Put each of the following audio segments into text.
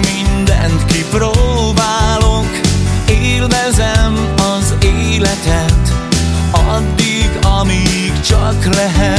mindent kipróbálok Élvezem az életet Addig, amíg csak lehet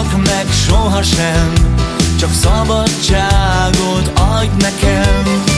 bántlak meg sohasem Csak szabadságot adj nekem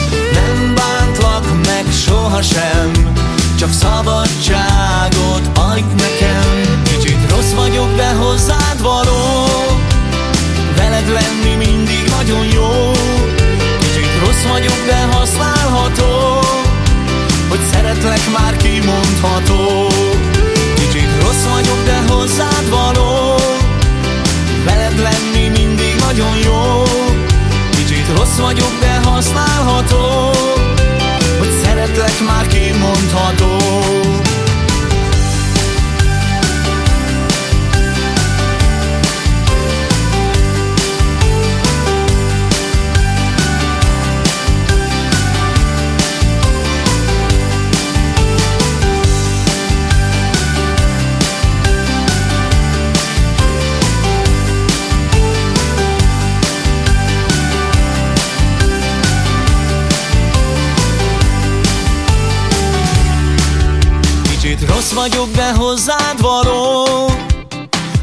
Kicsit vagyok, de hozzád való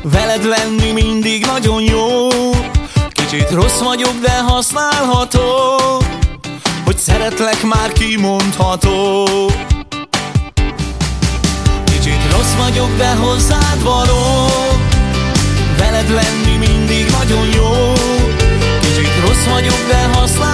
Veled lenni mindig nagyon jó. Kicsit rossz vagyok, de használható Hogy szeretlek már kimondható Kicsit rossz vagyok, de hozzád való Veled lenni mindig nagyon jó. Kicsit rossz vagyok, de használható